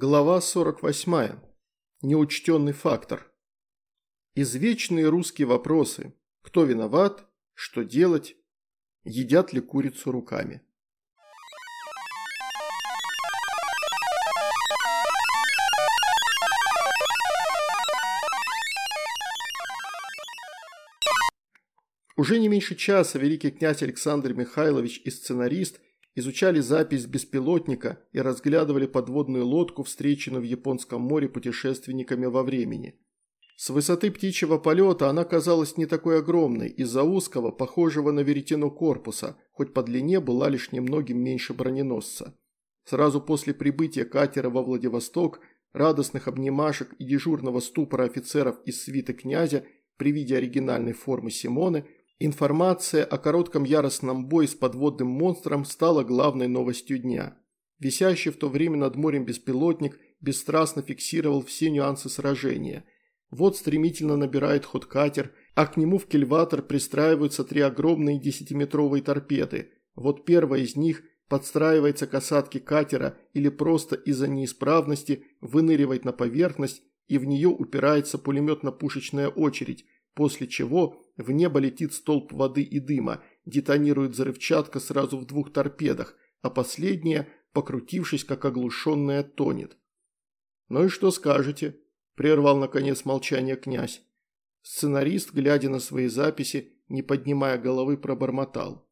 Глава 48. Неучтенный фактор. Извечные русские вопросы. Кто виноват? Что делать? Едят ли курицу руками? Уже не меньше часа великий князь Александр Михайлович и сценарист – изучали запись беспилотника и разглядывали подводную лодку, встреченную в Японском море путешественниками во времени. С высоты птичьего полета она казалась не такой огромной из-за узкого, похожего на веретено корпуса, хоть по длине была лишь немногим меньше броненосца. Сразу после прибытия катера во Владивосток, радостных обнимашек и дежурного ступора офицеров из свиты князя при виде оригинальной формы Симоны – Информация о коротком яростном бое с подводным монстром стала главной новостью дня. Висящий в то время над морем беспилотник бесстрастно фиксировал все нюансы сражения. Вот стремительно набирает ход катер, а к нему в кильватор пристраиваются три огромные десятиметровые торпеды. Вот первая из них подстраивается к осадке катера или просто из-за неисправности выныривает на поверхность и в нее упирается пулеметно-пушечная очередь, после чего в небо летит столб воды и дыма, детонирует взрывчатка сразу в двух торпедах, а последняя, покрутившись как оглушенная, тонет. «Ну и что скажете?» – прервал наконец молчание князь. Сценарист, глядя на свои записи, не поднимая головы, пробормотал.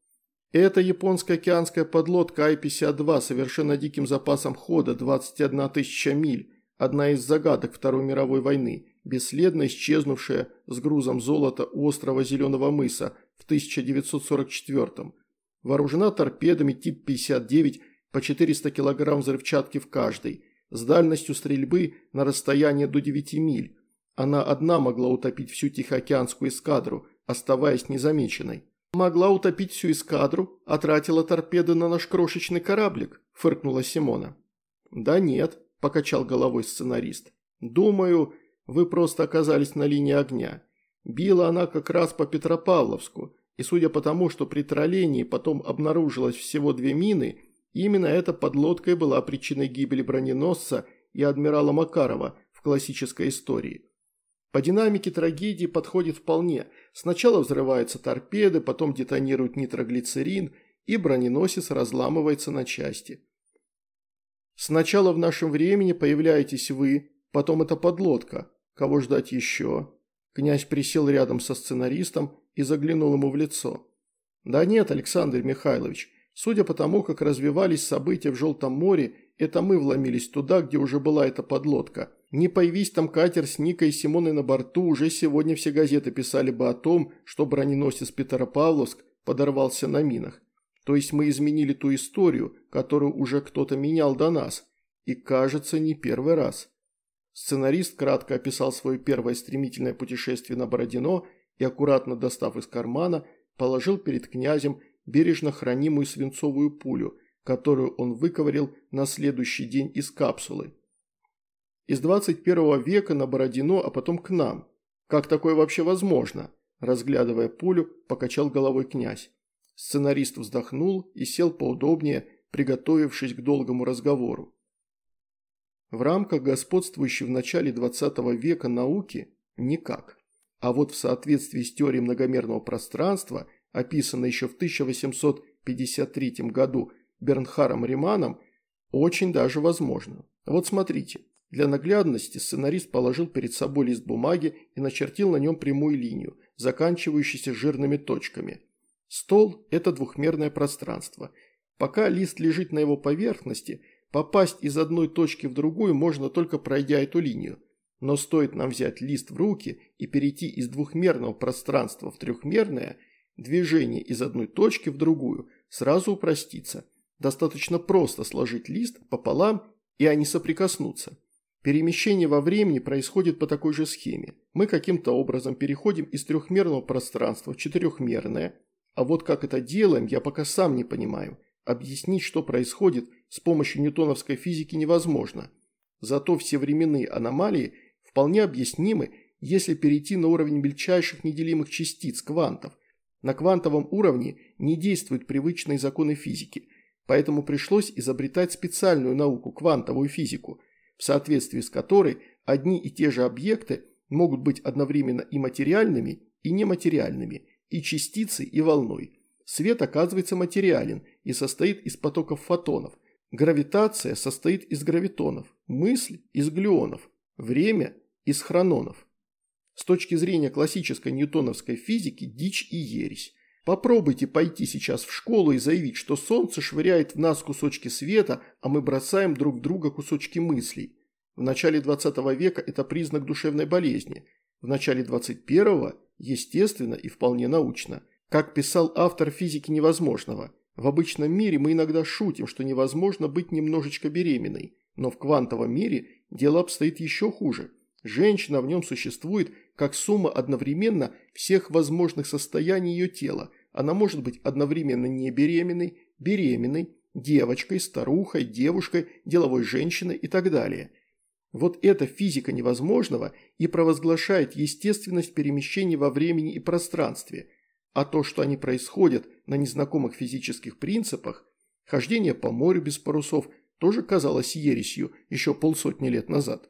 «Это японская океанская подлодка Ай-52 совершенно диким запасом хода, 21 тысяча миль, одна из загадок Второй мировой войны бесследно исчезнувшая с грузом золота у острова Зеленого мыса в 1944 Вооружена торпедами тип 59 по 400 кг взрывчатки в каждой, с дальностью стрельбы на расстояние до 9 миль. Она одна могла утопить всю Тихоокеанскую эскадру, оставаясь незамеченной. «Могла утопить всю эскадру, а тратила торпеды на наш крошечный кораблик», – фыркнула Симона. «Да нет», – покачал головой сценарист. «Думаю, вы просто оказались на линии огня. Била она как раз по Петропавловску, и судя по тому, что при троллении потом обнаружилось всего две мины, именно эта подлодка и была причиной гибели броненосца и адмирала Макарова в классической истории. По динамике трагедии подходит вполне. Сначала взрываются торпеды, потом детонирует нитроглицерин, и броненосец разламывается на части. Сначала в нашем времени появляетесь вы, потом эта подлодка, Кого ждать еще? Князь присел рядом со сценаристом и заглянул ему в лицо. Да нет, Александр Михайлович, судя по тому, как развивались события в Желтом море, это мы вломились туда, где уже была эта подлодка. Не появись там катер с Никой и Симоной на борту, уже сегодня все газеты писали бы о том, что броненосец Петропавловск подорвался на минах. То есть мы изменили ту историю, которую уже кто-то менял до нас. И кажется, не первый раз. Сценарист кратко описал свое первое стремительное путешествие на Бородино и, аккуратно достав из кармана, положил перед князем бережно хранимую свинцовую пулю, которую он выковырил на следующий день из капсулы. Из 21 века на Бородино, а потом к нам. Как такое вообще возможно? Разглядывая пулю, покачал головой князь. Сценарист вздохнул и сел поудобнее, приготовившись к долгому разговору. В рамках господствующей в начале 20 века науки – никак. А вот в соответствии с теорией многомерного пространства, описанной еще в 1853 году Бернхаром Риманом, очень даже возможно. Вот смотрите. Для наглядности сценарист положил перед собой лист бумаги и начертил на нем прямую линию, заканчивающуюся жирными точками. Стол – это двухмерное пространство. Пока лист лежит на его поверхности – Попасть из одной точки в другую можно только пройдя эту линию. Но стоит нам взять лист в руки и перейти из двухмерного пространства в трехмерное, движение из одной точки в другую сразу упростится. Достаточно просто сложить лист пополам, и они соприкоснутся. Перемещение во времени происходит по такой же схеме. Мы каким-то образом переходим из трехмерного пространства в четырехмерное, а вот как это делаем, я пока сам не понимаю. Объяснить, что происходит с помощью ньютоновской физики невозможно. Зато все временные аномалии вполне объяснимы, если перейти на уровень мельчайших неделимых частиц, квантов. На квантовом уровне не действуют привычные законы физики, поэтому пришлось изобретать специальную науку – квантовую физику. в соответствии с которой одни и те же объекты могут быть одновременно и материальными, и нематериальными, и частицей, и волной. Свет оказывается материален и состоит из потоков фотонов. Гравитация состоит из гравитонов, мысль – из глюонов, время – из хрононов. С точки зрения классической ньютоновской физики – дичь и ересь. Попробуйте пойти сейчас в школу и заявить, что Солнце швыряет в нас кусочки света, а мы бросаем друг друга кусочки мыслей. В начале 20 века это признак душевной болезни. В начале 21 – естественно и вполне научно. Как писал автор физики невозможного, в обычном мире мы иногда шутим, что невозможно быть немножечко беременной, но в квантовом мире дело обстоит еще хуже. Женщина в нем существует как сумма одновременно всех возможных состояний ее тела. Она может быть одновременно не беременной, беременной, девочкой, старухой, девушкой, деловой женщиной и так далее. Вот эта физика невозможного и провозглашает естественность перемещений во времени и пространстве, а то, что они происходят на незнакомых физических принципах, хождение по морю без парусов, тоже казалось ересью еще полсотни лет назад.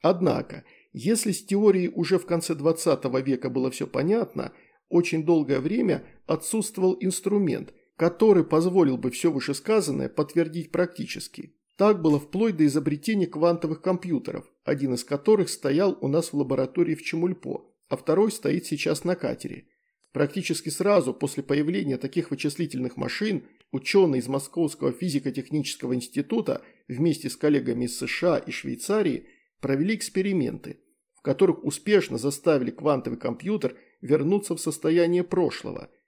Однако, если с теорией уже в конце 20 века было все понятно, очень долгое время отсутствовал инструмент, который позволил бы все вышесказанное подтвердить практически. Так было вплоть до изобретения квантовых компьютеров, один из которых стоял у нас в лаборатории в Чемульпо, а второй стоит сейчас на катере. Практически сразу после появления таких вычислительных машин ученые из Московского физико-технического института вместе с коллегами из США и Швейцарии провели эксперименты, в которых успешно заставили квантовый компьютер вернуться в состояние прошлого –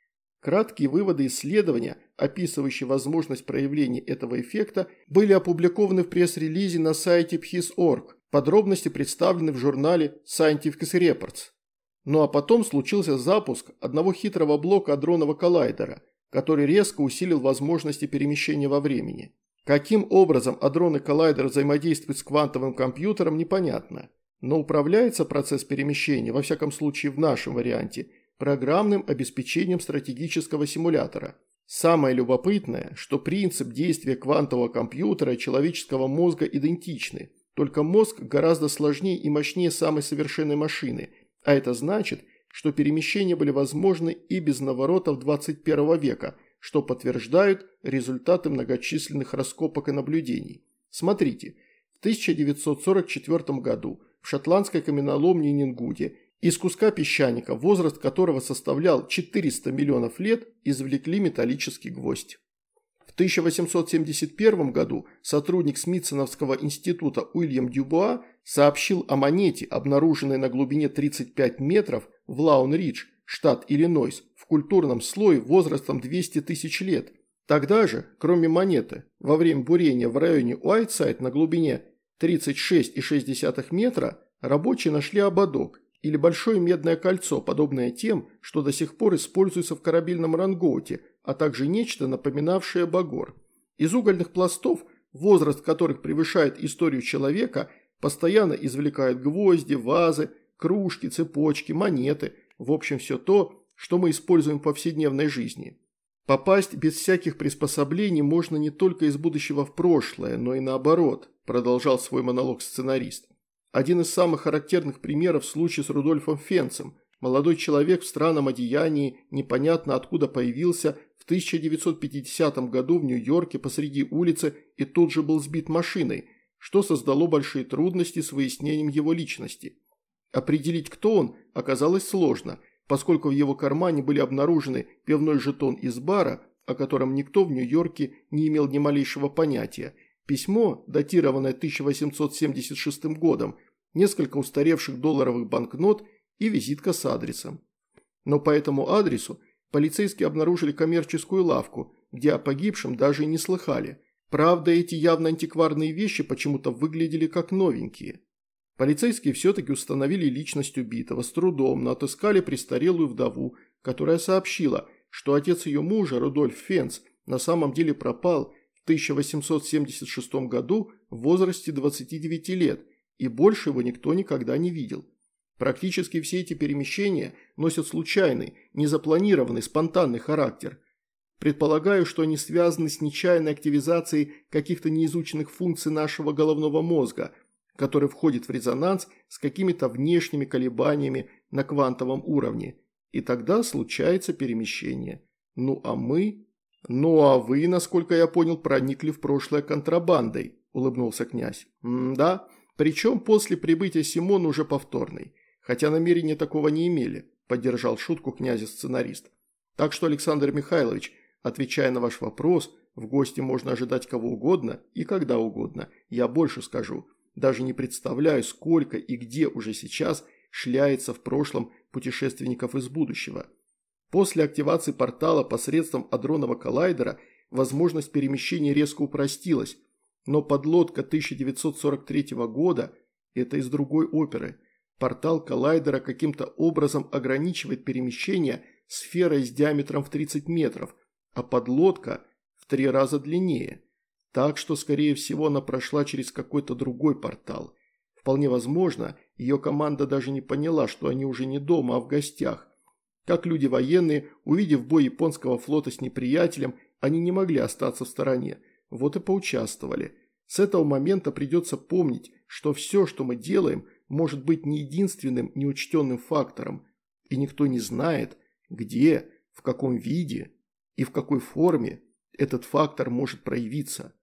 Краткие выводы исследования, описывающие возможность проявления этого эффекта, были опубликованы в пресс-релизе на сайте PHIS.org, подробности представлены в журнале Scientific Reports. Ну а потом случился запуск одного хитрого блока адронного коллайдера, который резко усилил возможности перемещения во времени. Каким образом адронный коллайдер взаимодействует с квантовым компьютером, непонятно. Но управляется процесс перемещения, во всяком случае в нашем варианте – программным обеспечением стратегического симулятора. Самое любопытное, что принцип действия квантового компьютера и человеческого мозга идентичны, только мозг гораздо сложнее и мощнее самой совершенной машины, а это значит, что перемещения были возможны и без наворотов 21 века, что подтверждают результаты многочисленных раскопок и наблюдений. Смотрите, в 1944 году в шотландской каменоломне Нингуде из куска песчаника, возраст которого составлял 400 миллионов лет, извлекли металлический гвоздь. В 1871 году сотрудник Смитсоновского института Уильям Дюбуа сообщил о монете, обнаруженной на глубине 35 метров в Лаун-Ридж, штат Иллинойс, в культурном слое возрастом 200 тысяч лет. Тогда же, кроме монеты, во время бурения в районе Уайтсайд на глубине 36,6 метра рабочие нашли ободок, или большое медное кольцо, подобное тем, что до сих пор используется в корабельном рангоуте, а также нечто, напоминавшее багор. Из угольных пластов, возраст которых превышает историю человека, постоянно извлекают гвозди, вазы, кружки, цепочки, монеты, в общем все то, что мы используем в повседневной жизни. Попасть без всяких приспособлений можно не только из будущего в прошлое, но и наоборот, продолжал свой монолог сценарист. Один из самых характерных примеров – случай с Рудольфом Фенцем. Молодой человек в странном одеянии, непонятно откуда появился, в 1950 году в Нью-Йорке посреди улицы и тут же был сбит машиной, что создало большие трудности с выяснением его личности. Определить, кто он, оказалось сложно, поскольку в его кармане были обнаружены пивной жетон из бара, о котором никто в Нью-Йорке не имел ни малейшего понятия, Письмо, датированное 1876 годом, несколько устаревших долларовых банкнот и визитка с адресом. Но по этому адресу полицейские обнаружили коммерческую лавку, где о погибшем даже и не слыхали. Правда, эти явно антикварные вещи почему-то выглядели как новенькие. Полицейские все-таки установили личность убитого с трудом, но отыскали престарелую вдову, которая сообщила, что отец ее мужа, Рудольф Фенц, на самом деле пропал 1876 году в возрасте 29 лет, и больше его никто никогда не видел. Практически все эти перемещения носят случайный, незапланированный, спонтанный характер. Предполагаю, что они связаны с нечаянной активизацией каких-то неизученных функций нашего головного мозга, который входит в резонанс с какими-то внешними колебаниями на квантовом уровне. И тогда случается перемещение. Ну а мы... Ну а вы, насколько я понял, проникли в прошлое контрабандой, улыбнулся князь. М-да, причем после прибытия Симона уже повторный. Хотя намерения такого не имели, поддержал шутку князя-сценарист. Так что, Александр Михайлович, отвечая на ваш вопрос, в гости можно ожидать кого угодно и когда угодно. Я больше скажу. Даже не представляю, сколько и где уже сейчас шляется в прошлом путешественников из будущего. После активации портала посредством адронного коллайдера возможность перемещения резко упростилась, но подлодка 1943 года – это из другой оперы. Портал коллайдера каким-то образом ограничивает перемещение сферой с диаметром в 30 метров, а подлодка в три раза длиннее. Так что, скорее всего, она прошла через какой-то другой портал. Вполне возможно, ее команда даже не поняла, что они уже не дома, а в гостях. Как люди военные, увидев бой японского флота с неприятелем, они не могли остаться в стороне. Вот и поучаствовали. С этого момента придется помнить, что все, что мы делаем, может быть не единственным неучтенным фактором. И никто не знает, где, в каком виде и в какой форме этот фактор может проявиться.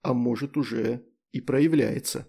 А может уже и проявляется.